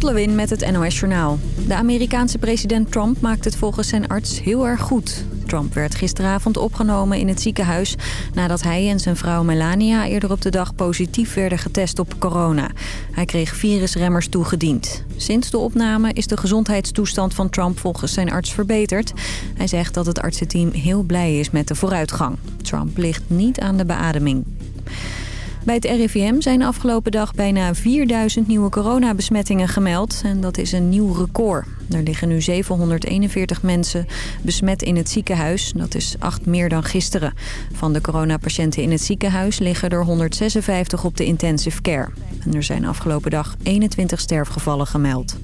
Lot met het NOS Journaal. De Amerikaanse president Trump maakt het volgens zijn arts heel erg goed. Trump werd gisteravond opgenomen in het ziekenhuis... nadat hij en zijn vrouw Melania eerder op de dag positief werden getest op corona. Hij kreeg virusremmers toegediend. Sinds de opname is de gezondheidstoestand van Trump volgens zijn arts verbeterd. Hij zegt dat het artsenteam heel blij is met de vooruitgang. Trump ligt niet aan de beademing. Bij het RIVM zijn afgelopen dag bijna 4000 nieuwe coronabesmettingen gemeld. En dat is een nieuw record. Er liggen nu 741 mensen besmet in het ziekenhuis. Dat is acht meer dan gisteren. Van de coronapatiënten in het ziekenhuis liggen er 156 op de intensive care. En er zijn afgelopen dag 21 sterfgevallen gemeld.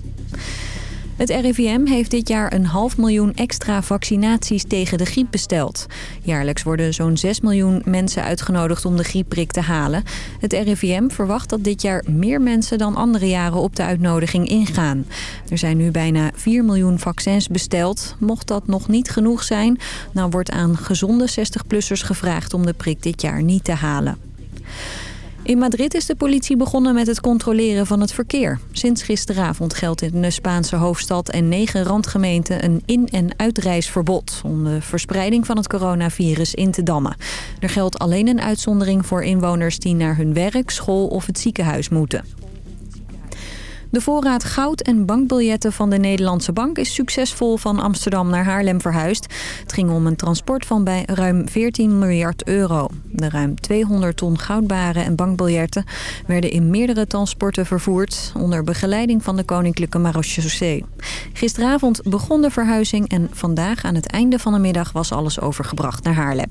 Het RIVM heeft dit jaar een half miljoen extra vaccinaties tegen de griep besteld. Jaarlijks worden zo'n 6 miljoen mensen uitgenodigd om de griepprik te halen. Het RIVM verwacht dat dit jaar meer mensen dan andere jaren op de uitnodiging ingaan. Er zijn nu bijna 4 miljoen vaccins besteld. Mocht dat nog niet genoeg zijn, dan wordt aan gezonde 60-plussers gevraagd om de prik dit jaar niet te halen. In Madrid is de politie begonnen met het controleren van het verkeer. Sinds gisteravond geldt in de Spaanse hoofdstad en negen randgemeenten een in- en uitreisverbod... om de verspreiding van het coronavirus in te dammen. Er geldt alleen een uitzondering voor inwoners die naar hun werk, school of het ziekenhuis moeten. De voorraad goud en bankbiljetten van de Nederlandse Bank is succesvol van Amsterdam naar Haarlem verhuisd. Het ging om een transport van bij ruim 14 miljard euro. De ruim 200 ton goudbaren en bankbiljetten werden in meerdere transporten vervoerd... onder begeleiding van de Koninklijke Marechaussee. Gisteravond begon de verhuizing en vandaag aan het einde van de middag was alles overgebracht naar Haarlem.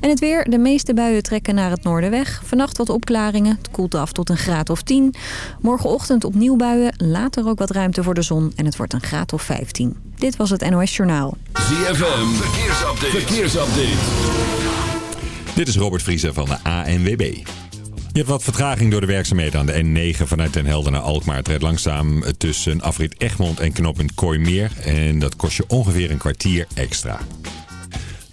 En het weer. De meeste buien trekken naar het noorden weg. Vannacht wat opklaringen. Het koelt af tot een graad of 10. Morgenochtend opnieuw buien. Later ook wat ruimte voor de zon. En het wordt een graad of 15. Dit was het NOS Journaal. ZFM. Verkeersupdate. Verkeersupdate. Dit is Robert Vriezer van de ANWB. Je hebt wat vertraging door de werkzaamheden aan de N9 vanuit Den Helder naar Alkmaar. Het rijdt langzaam tussen afrit Egmond en knooppunt Kooimeer. En dat kost je ongeveer een kwartier extra.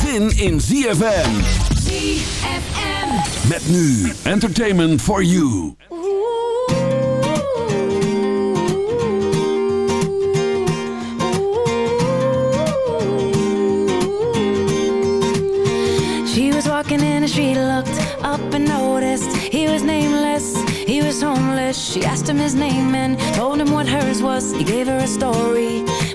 zin in ZFM. ZFM. Met nu Entertainment for You. She was walking in the street, looked up and noticed he was nameless, he was homeless. She asked him his name and told him what hers was. He gave her a story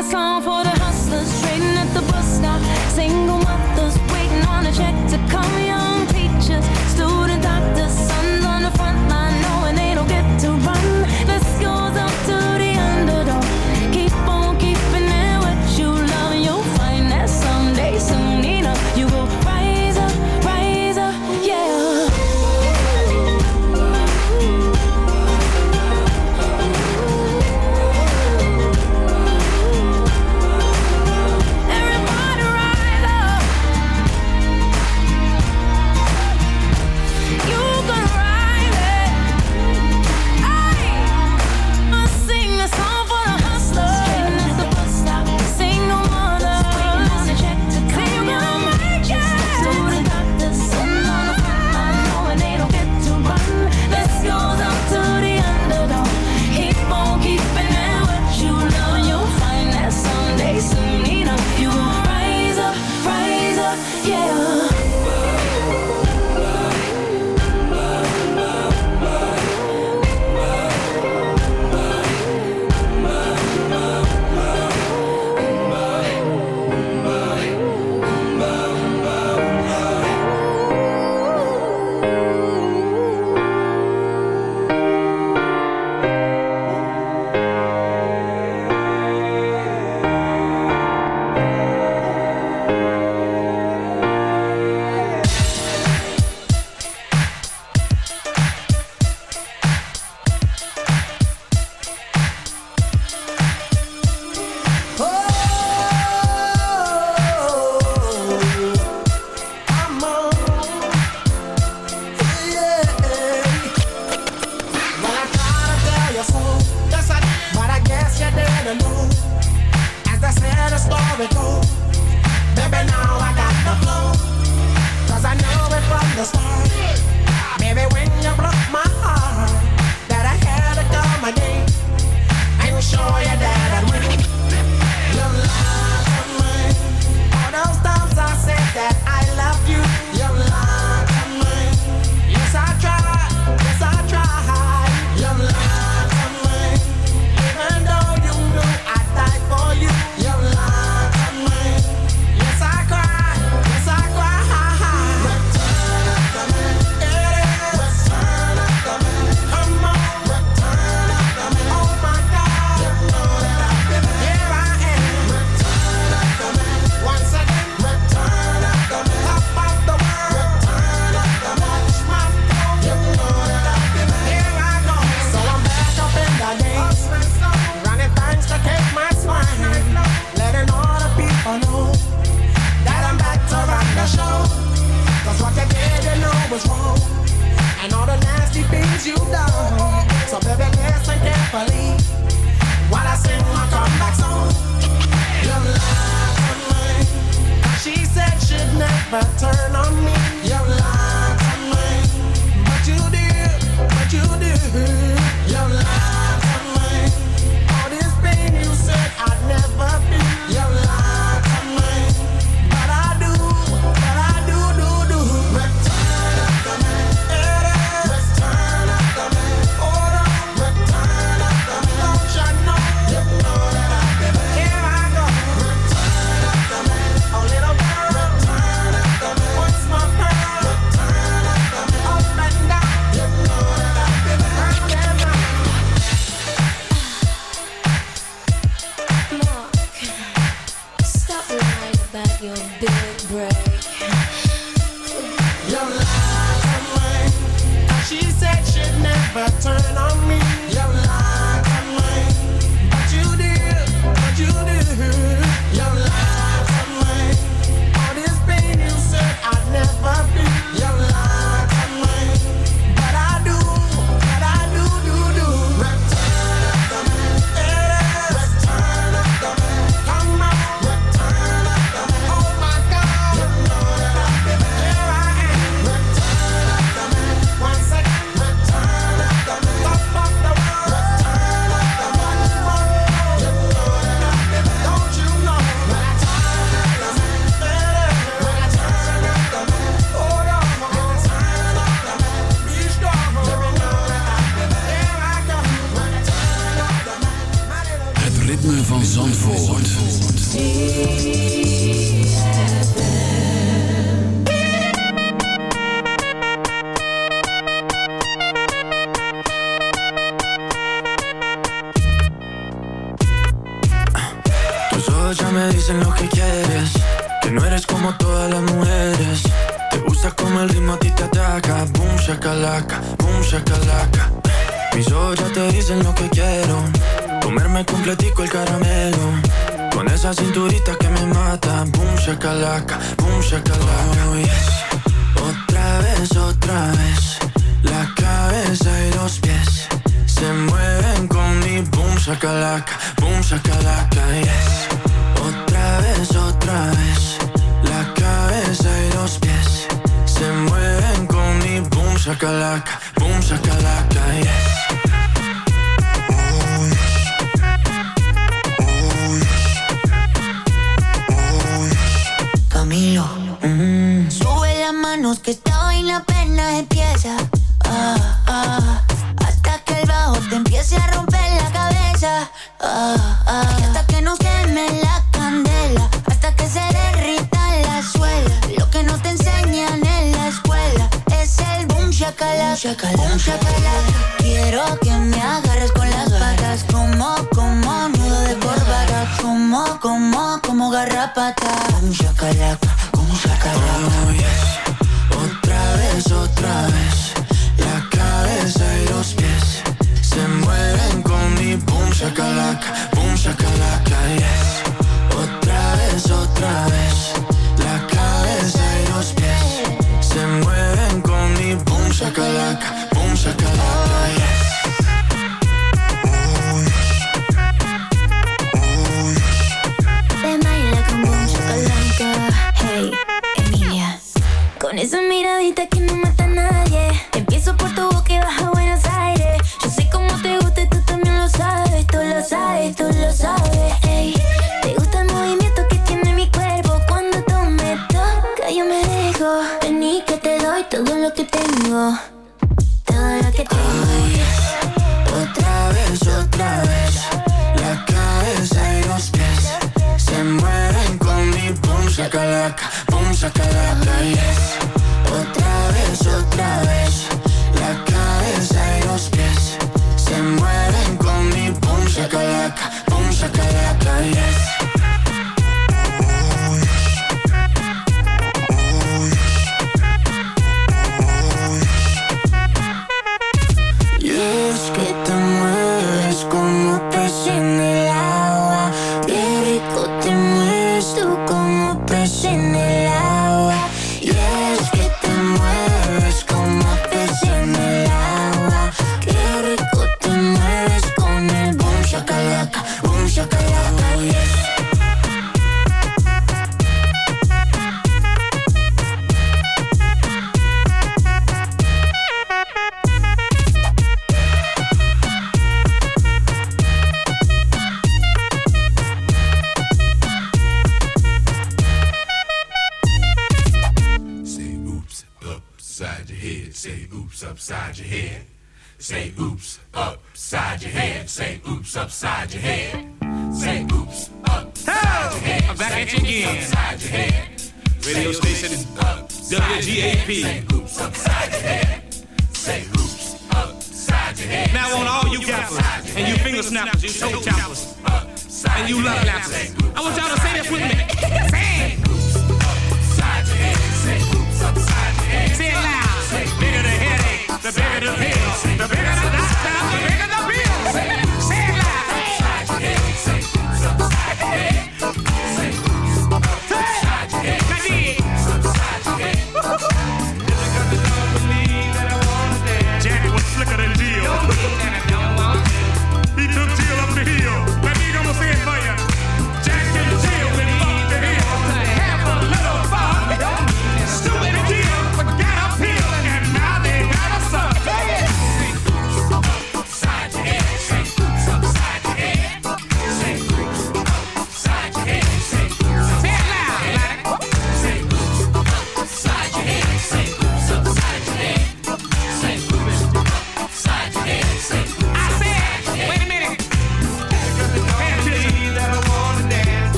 a song for the hustlers trading at the bus stop. Single mothers waiting on a check to come never turn on me.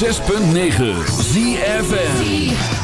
106.9 ZFN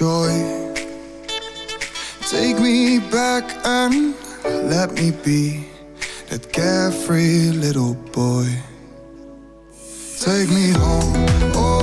joy. Take me back and let me be that carefree little boy. Take me home. Oh.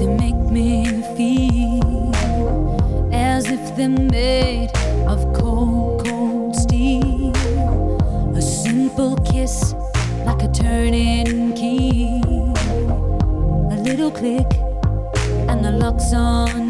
They make me feel as if they're made of cold, cold steel. A simple kiss, like a turning key. A little click, and the lock's on.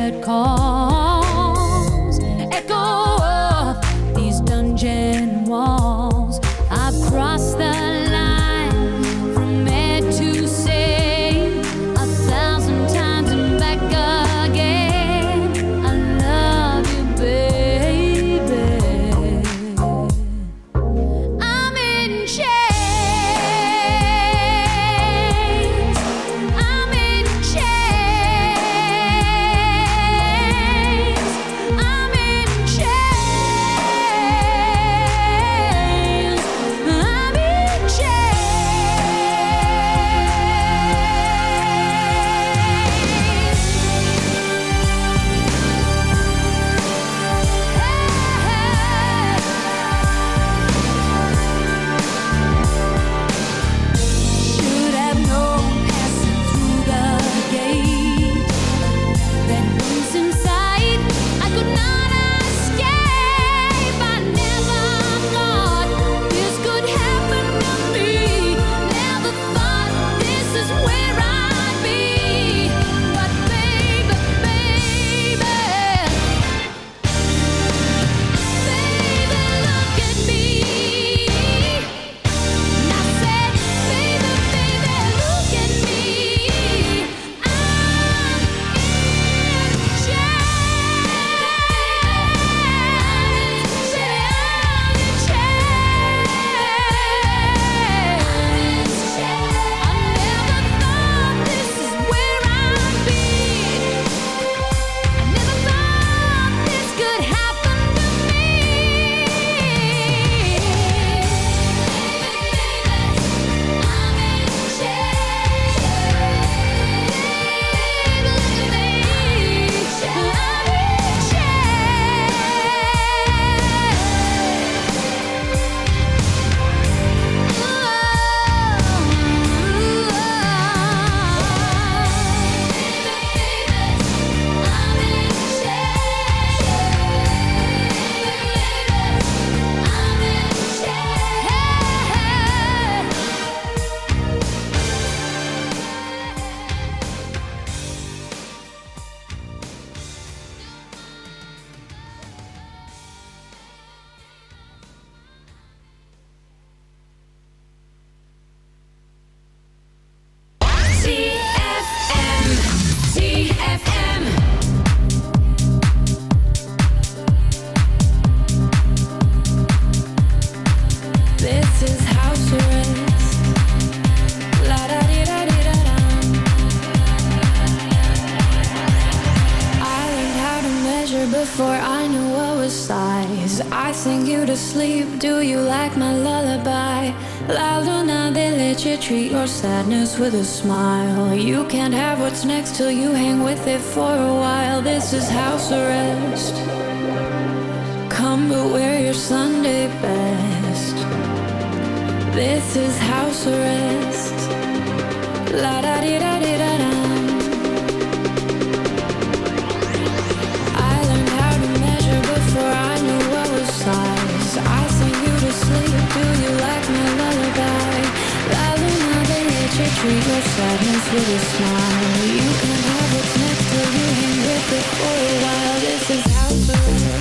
sleep. Do you like my lullaby? La luna, they let you treat your sadness with a smile. You can't have what's next till you hang with it for a while. This is house arrest. Come but wear your Sunday best. This is house arrest. La da di da di da da. Do you like my lullaby? La luna, let you treat your sadness with a smile. You can have what's next till you hang with it for a while. This is house arrest.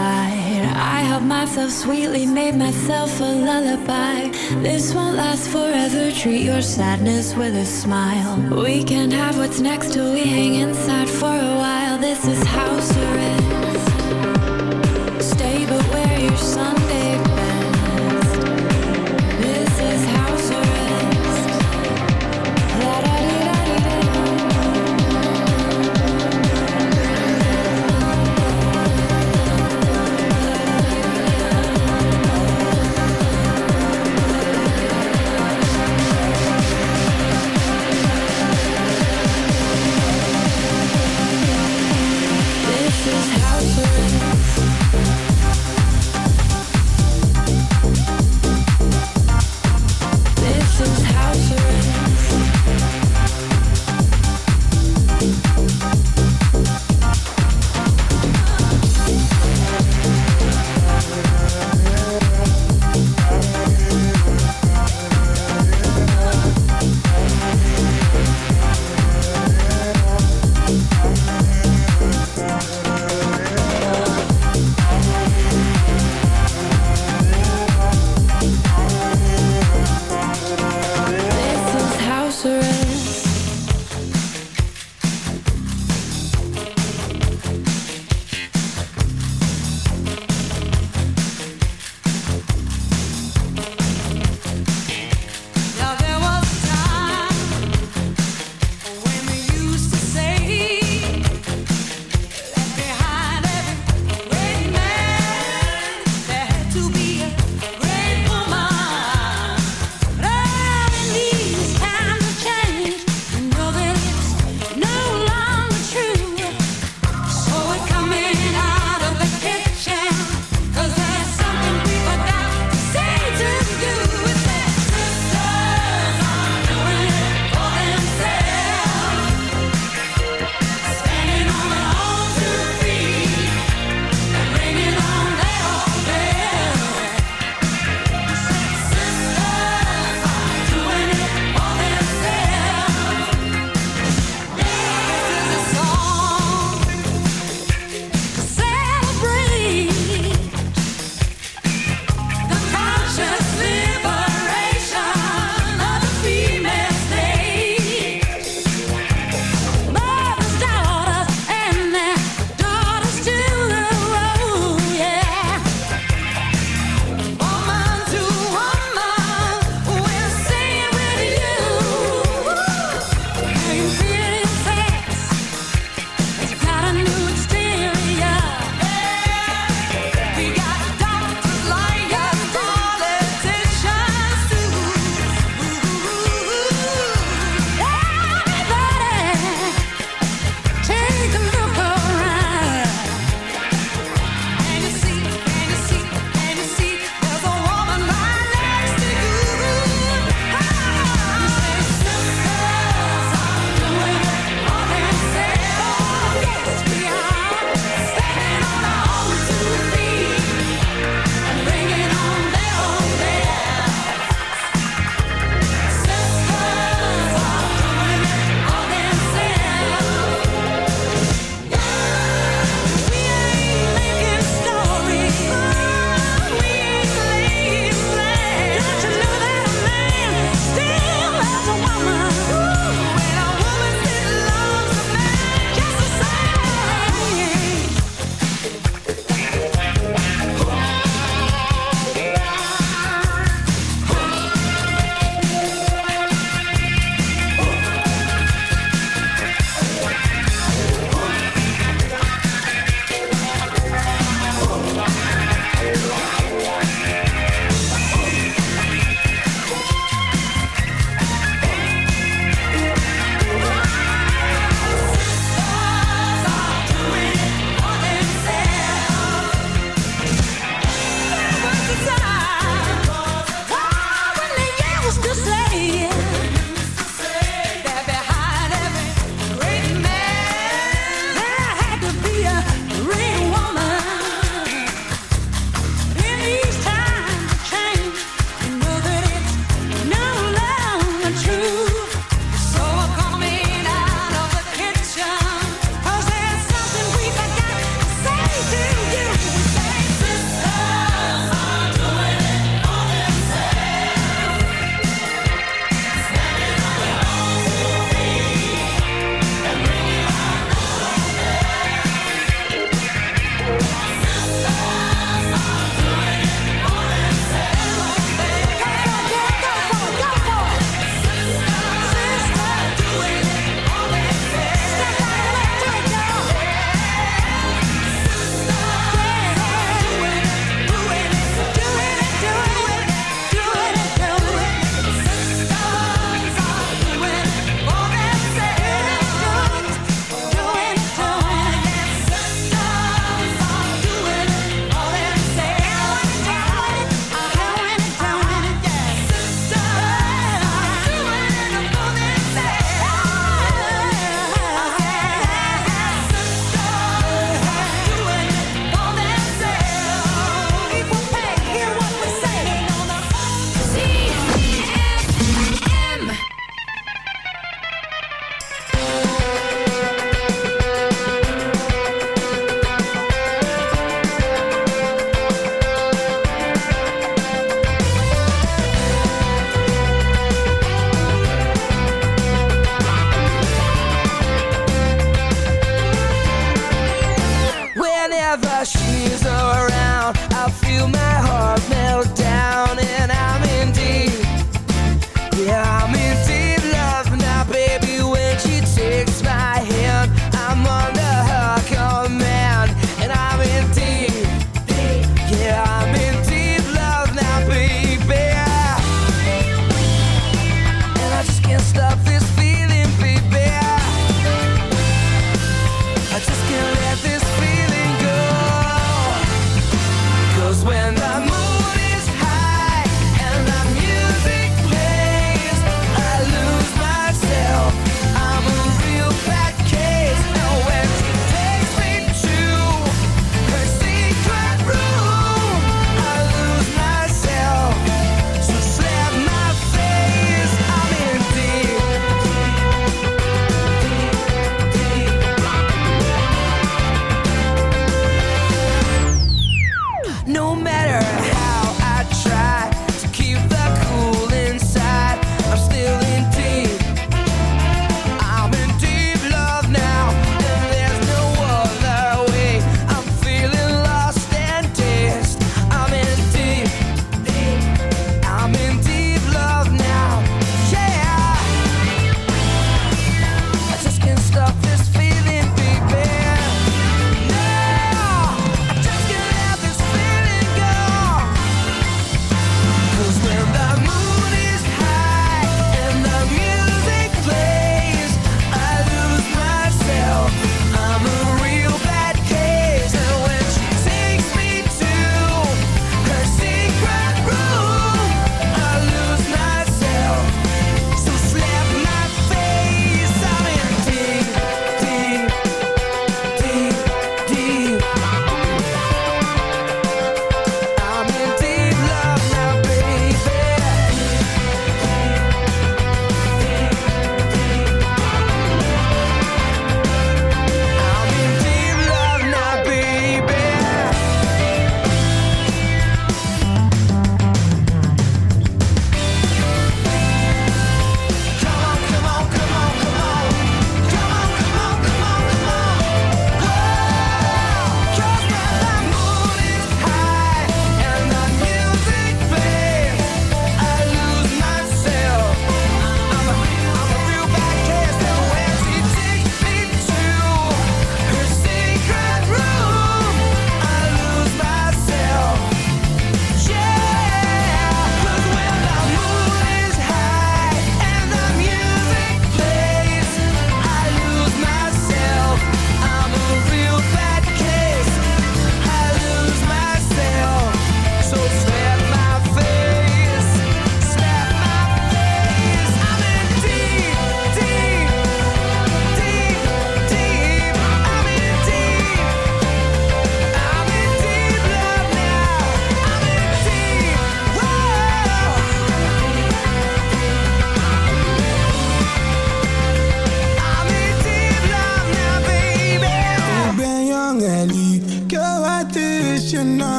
I helped myself sweetly, made myself a lullaby. This won't last forever. Treat your sadness with a smile. We can't have what's next till we hang inside for a while. This is house arrest.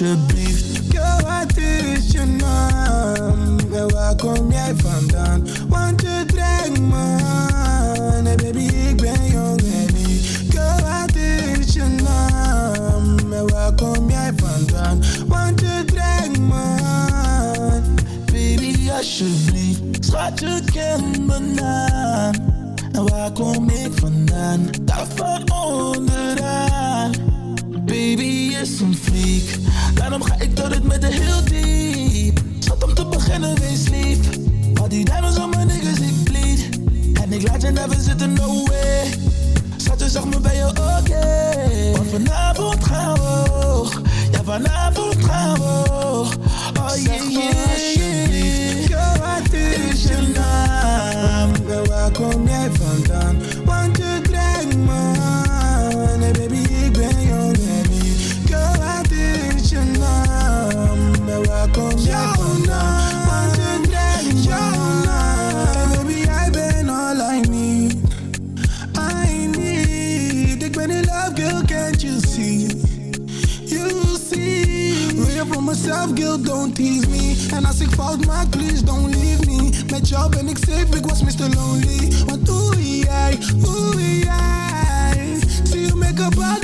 Me Oh yeah, yeah. zelf guilt, don't tease me. En als ik fault, maak, please don't leave me. My job ben ik safe, ik was Mr. Lonely. Want oei ooh, oei jij See you make a bad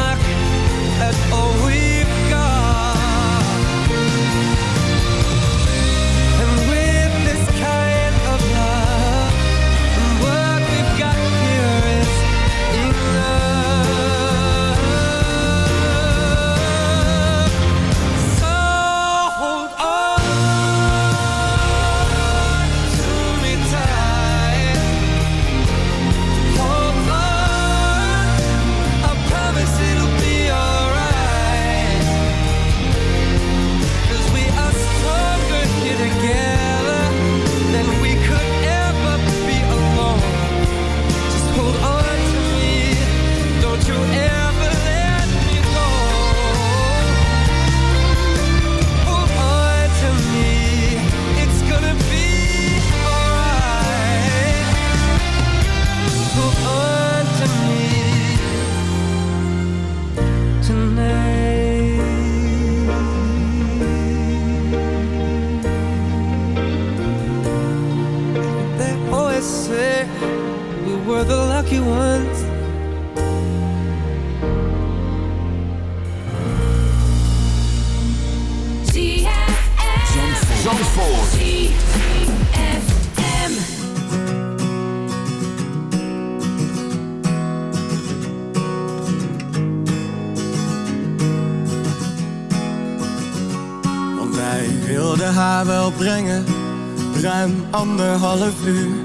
anderhalf uur.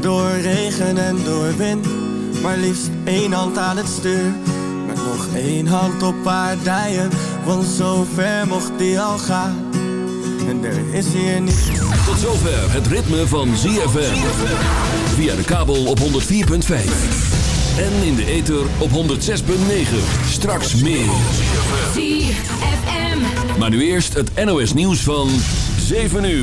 Door regen en door wind, maar liefst één hand aan het stuur. Met nog één hand op haar dijen, want zo ver mocht die al gaan. En er is hier niet... Tot zover het ritme van ZFM. Via de kabel op 104.5. En in de ether op 106.9. Straks meer. ZFM. Maar nu eerst het NOS nieuws van 7 uur.